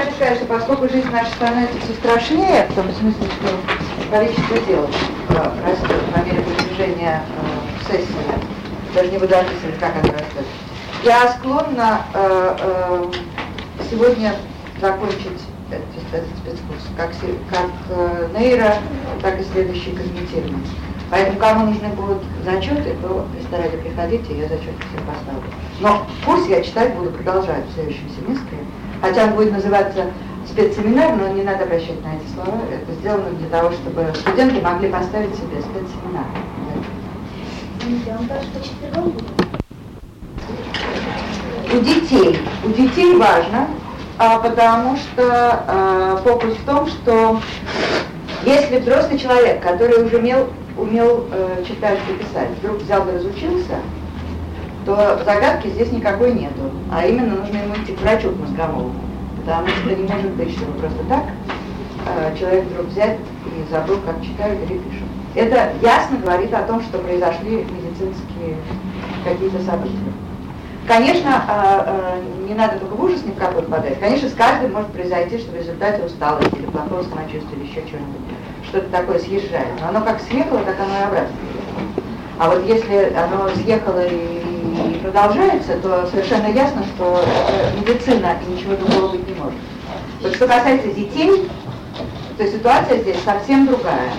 дальше сказать, что поскольку жизнь наша становится все страшнее, в том смысле, что количество дел э, растет по мере продвижения э, сессии, даже не буду описывать, как оно растет, я склонна э, э, сегодня закончить этот, этот спецкурс, как, как э, нейро, так и следующий когнитивный. Поэтому, кому нужны будут зачеты, то старайтесь приходите, я зачеты всем поставлю. Но курс я читать буду продолжать в следующем семестре. Хотя он будет называться спецсеминар, но не надо обращать на эти слова. Это сделано для того, чтобы студенты могли поставить себе спецсеминар. У детей. У детей важно, а, потому что а, фокус в том, что если взрослый человек, который уже умел, умел э, читать и писать, вдруг взял и разучился, то загадки здесь никакой нету. А именно нужно ему идти к врачу, к мозговому. Потому что не может быть, что просто так э, человек вдруг взять и забыл, как читают или пишут. Это ясно говорит о том, что произошли медицинские какие-то события. Конечно, э, э, не надо только в ужас ни в. Конечно, с каждым может произойти, что в результате усталости или плохого самочувствия или еще чего-нибудь, что-то такое съезжает. Но оно как съехало, так оно и обратно. А вот если оно съехало и продолжается, то совершенно ясно, что медицина и ничего другого быть не может. Вот что касается детей, то ситуация здесь совсем другая.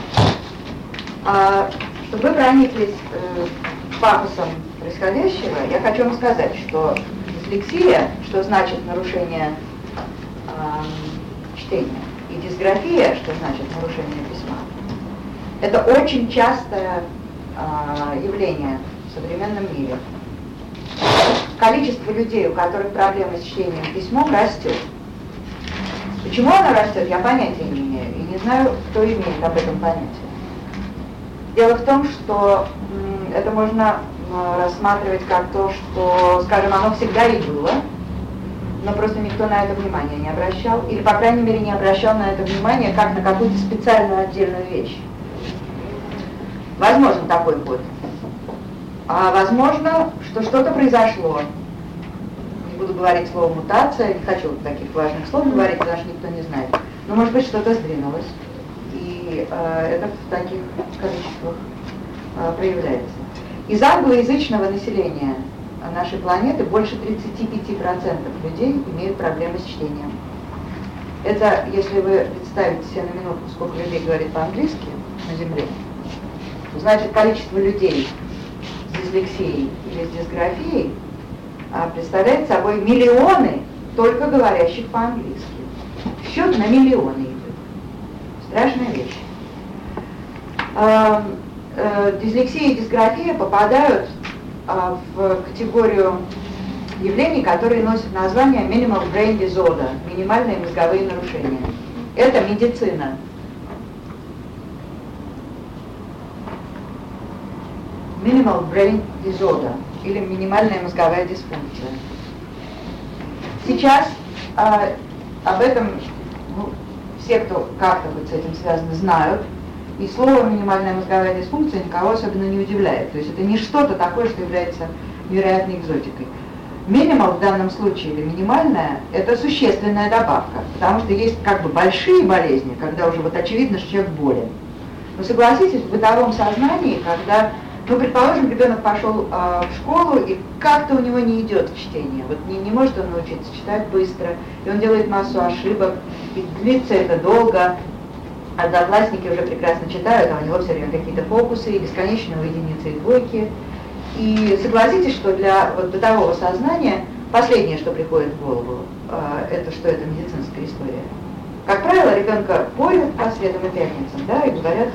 А, чтобы вы прониклись э, пафосом происходящего, я хочу вам сказать, что дислексия, что значит нарушение э, чтения, и дисграфия, что значит нарушение письма, это очень частое э, явление в современном мире. Количество людей, у которых проблемы с чтением письмом, растет. Почему оно растет, я понятия не имею, и не знаю, кто имеет об этом понятие. Дело в том, что это можно рассматривать как то, что, скажем, оно всегда и было, но просто никто на это внимание не обращал, или, по крайней мере, не обращал на это внимание как на какую-то специальную отдельную вещь. Возможен такой ход. А возможно, что что-то произошло. Не буду говорить слово мутация, не хочу таких важных слов говорить, потому что никто не знает. Но может быть что-то сдвинулось. И э, это в таких количествах э, проявляется. Из англоязычного населения нашей планеты больше 35% людей имеют проблемы с чтением. Это, если вы представите себе на минутку, сколько людей говорит по-английски на Земле, значит количество людей с дислексией или с дисграфией а, представляет собой миллионы только говорящих по-английски. Счет на миллионы идет. Страшная вещь э, дислексия и дисграфия попадают э, в категорию явлений, которые носят название minimal brain disorder, минимальные мозговые нарушения. Это медицина. Minimal brain disorder или минимальная мозговая дисфункция. Сейчас э, об этом ну, все, кто как-то вот с этим связаны, знают. И слово «минимальная мозговая дисфункция» никого особенно не удивляет. То есть это не что-то такое, что является невероятной экзотикой. Минимал в данном случае или минимальная – это существенная добавка, потому что есть как бы большие болезни, когда уже вот очевидно, что человек болен. Но согласитесь, в бытовом сознании, когда, ну, предположим, ребенок пошел э, в школу, и как-то у него не идет чтение, вот не, не может он научиться читать быстро, и он делает массу ошибок, и длится это долго, одноклассники уже прекрасно читают, а у него все время какие-то фокусы, бесконечные единицы и двойки. И согласитесь, что для вот бытового сознания последнее, что приходит в голову, э, это что это медицинская история. Как правило, ребенка порят по средам и пятницам, да, и говорят,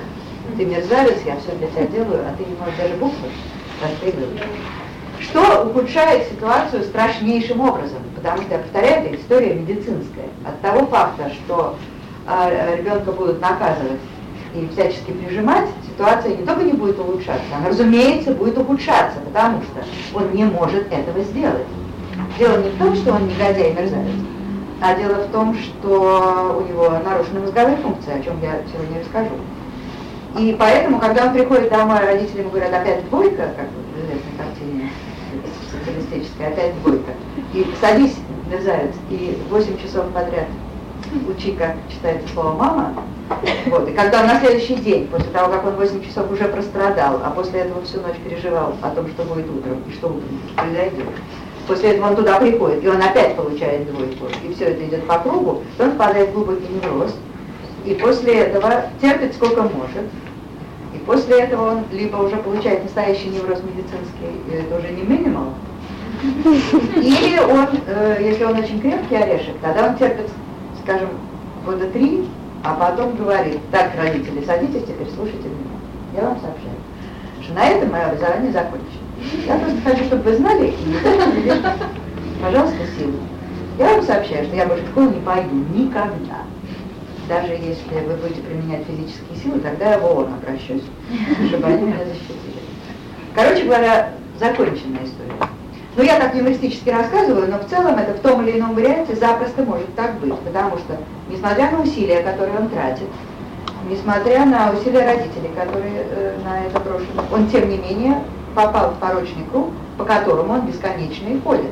ты мерзавец, я все для тебя делаю, а ты не можешь даже буквы распрыгивать. Что ухудшает ситуацию страшнейшим образом, потому что, я повторяю, это история медицинская. От того факта, что а, ребенка будут наказывать и всячески прижимать, ситуация не только не будет улучшаться, она, разумеется, будет ухудшаться, потому что он не может этого сделать. Дело не в том, что он негодяй и мерзавец, а дело в том, что у него нарушена мозговая функция, о чем я сегодня расскажу. И поэтому, когда он приходит домой, родители ему говорят, опять двойка, как в известной картине социалистической, опять двойка, и садись, мерзавец, и 8 часов подряд учи, как читается слово «мама». Вот. И когда он на следующий день, после того, как он 8 часов уже прострадал, а после этого всю ночь переживал о том, что будет утром и что утром произойдет, после этого он туда приходит, и он опять получает двойку, и все это идет по кругу, то он впадает в глубокий невроз, и после этого терпит сколько может, и после этого он либо уже получает настоящий невроз медицинский, это уже не минимал, или он, э, если он очень крепкий орешек, тогда он терпит, скажем, года три, а потом говорит, так, родители, садитесь, теперь слушайте меня. Я вам сообщаю, что на этом мое образование закончено. Я просто хочу, чтобы вы знали, и пожалуйста, силу. Я вам сообщаю, что я больше в школу не пойду никогда. Даже если вы будете применять физические силы, тогда я в ООН обращусь, чтобы они меня защитили. Короче говоря, законченная история. Ну, я так юмористически рассказываю, но в целом это в том или ином варианте запросто может так быть, потому что, несмотря на усилия, которые он тратит, несмотря на усилия родителей, которые э, на это брошены, он, тем не менее, попал в порочный круг, по которому он бесконечно и ходит.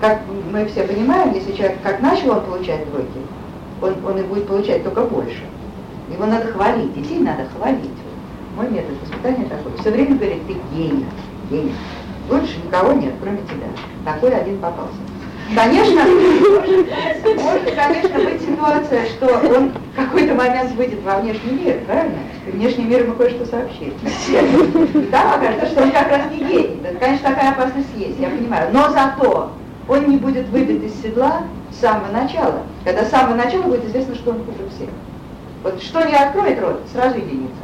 Как мы все понимаем, если человек как начал он получать двойки, он, он и будет получать только больше. Его надо хвалить, детей надо хвалить. Мой метод воспитания такой. Все время говорит, ты гений, гений. Лучше никого нет, кроме тебя. Такой один попался. Конечно, может, конечно, быть ситуация, что он в какой-то момент выйдет во внешний мир, правильно? И внешний мир ему кое-что сообщит. Там окажется, что он как раз не гений. Это, конечно, такая опасность есть, я понимаю. Но зато он не будет выбит из седла с самого начала. Когда с самого начала будет известно, что он хуже всех. Вот что не откроет рот, сразу единица.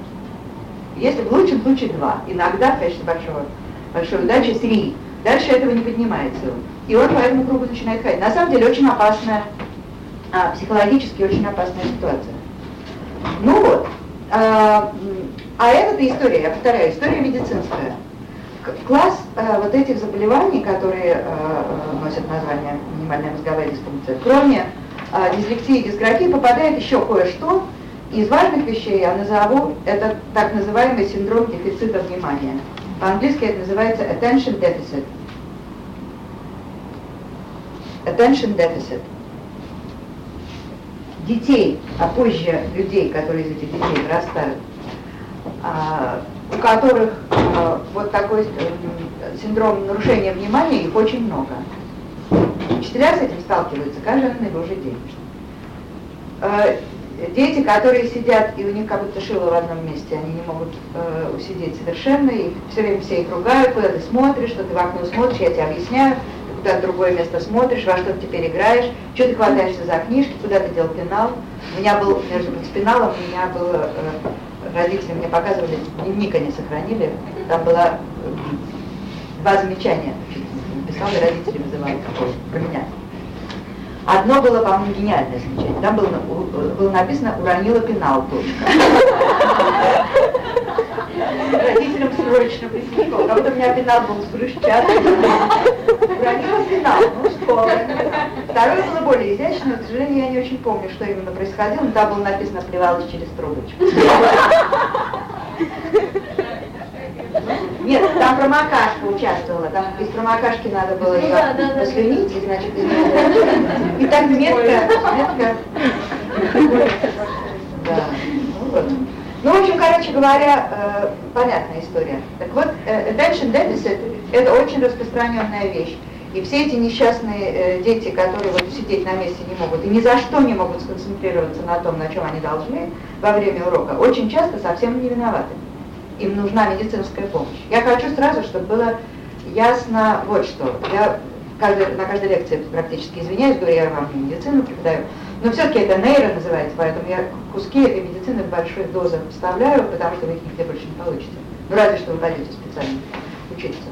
Если в лучшем случае два, иногда в качестве большого большой удачи, три. Дальше этого не поднимается он. И он по этому кругу начинает ходить. На самом деле очень опасная, а, психологически очень опасная ситуация. Ну вот, а, а это история, я повторяю, история медицинская. Класс а, вот этих заболеваний, которые а, носят название минимальная мозговая дисфункция, кроме а, дислексии и дисграфии, попадает еще кое-что. Из важных вещей я назову, это так называемый синдром дефицита внимания. По-английски это называется attention deficit. Attention deficit. Детей, а позже людей, которые из этих детей вырастают, а, у которых а, вот такой э, синдром нарушения внимания, их очень много. Учителя с этим сталкиваются каждый божий день. Э, дети, которые сидят, и у них как будто шило в одном месте, они не могут э, усидеть совершенно, и все время все их ругают, куда ты смотришь, что ты в окно смотришь, я тебе объясняю, ты куда в другое место смотришь, во что ты теперь играешь, что ты хватаешься за книжки, куда ты делал пенал. У меня был, между с пеналом, у меня было, э, родители мне показывали, дневник они сохранили, там было э, два замечания, написал, и родители вызывали меня. Одно было, по-моему, гениальное замечание. Там было, было написано «уронила пенал, точка». Родителям срочно в Как будто у меня пенал был с брусчаткой. Уронила пенал, ну что? Второе было более изящное, к сожалению, я не очень помню, что именно происходило, но там было написано «плевалась через трубочку». Нет, там промокашка участвовала, там из промокашки надо было ее послюнить, и, значит, и так метко, метко. Да, ну вот. Ну, в общем, короче говоря, э, понятная история. Так вот, э, attention deficit – это очень распространенная вещь. И все эти несчастные э, дети, которые вот сидеть на месте не могут и ни за что не могут сконцентрироваться на том, на чем они должны во время урока, очень часто совсем не виноваты им нужна медицинская помощь. Я хочу сразу, чтобы было ясно вот что. Я каждый, на каждой лекции практически извиняюсь, говорю, я вам медицину преподаю, но все-таки это нейро называется, поэтому я куски этой медицины в больших дозах вставляю, потому что вы их нигде больше не получите. Ну разве что вы пойдете специально учиться.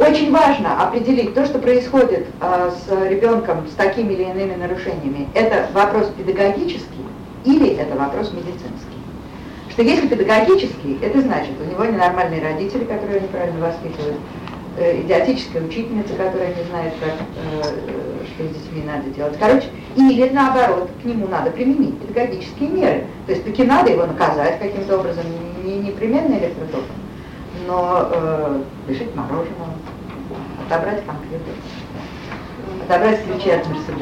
Очень важно определить то, что происходит э, с ребенком с такими или иными нарушениями. Это вопрос педагогический или это вопрос медицинский что если педагогический, это значит, у него ненормальные родители, которые неправильно воспитывают, э, идиотическая учительница, которая не знает, как, э, что с детьми надо делать. Короче, или наоборот, к нему надо применить педагогические меры. То есть таки надо его наказать каким-то образом, не непременно электротоком, но э, лишить мороженого, отобрать компьютер, отобрать ключи от Мерседеса.